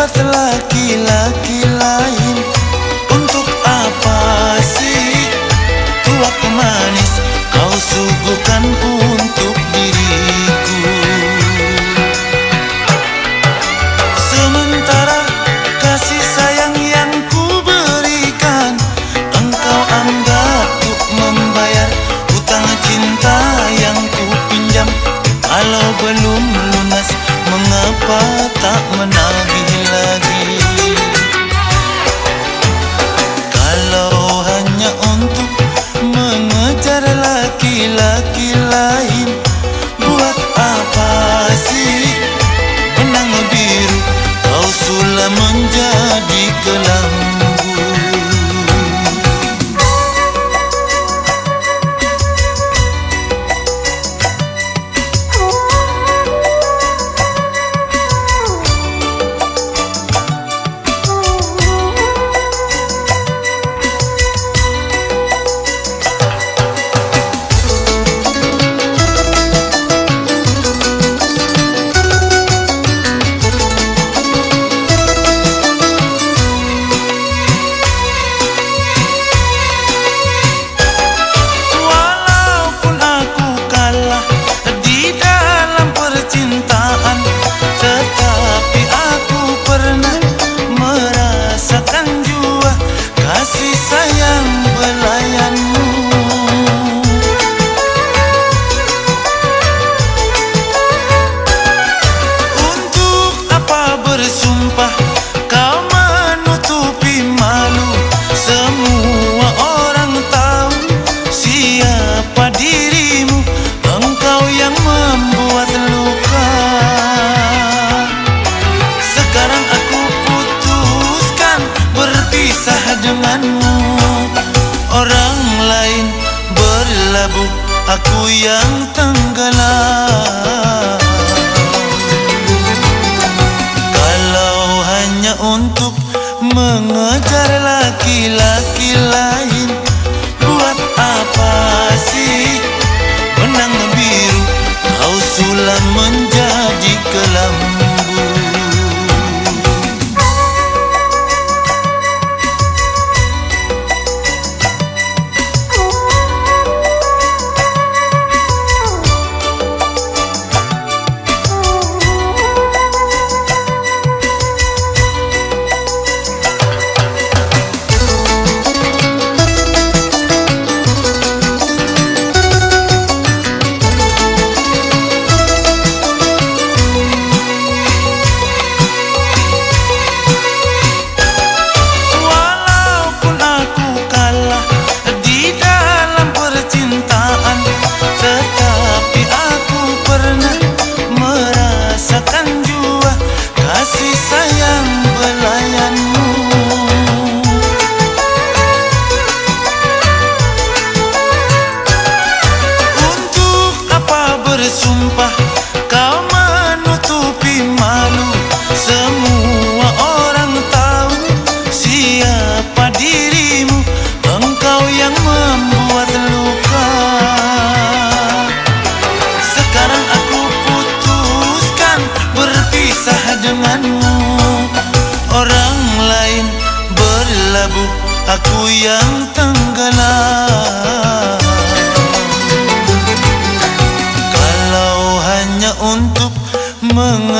mendapat laki-laki lain. Untuk apa sih? Tuak manis kau suguhkan untuk diriku. Sementara kasih sayang yang ku berikan Engkau anggap untuk membayar hutang cinta yang ku pinjam. Kalau belum lunas mengapa tak menagih lagi. Kalau hanya untuk mengejar laki-laki lain Buat apa sih? Benang biru Kau sulam menjadi kelambu Orang lain berlabuh Aku yang tenggelam denganmu Orang lain berlabuh Aku yang tenggelam. Kalau hanya untuk lain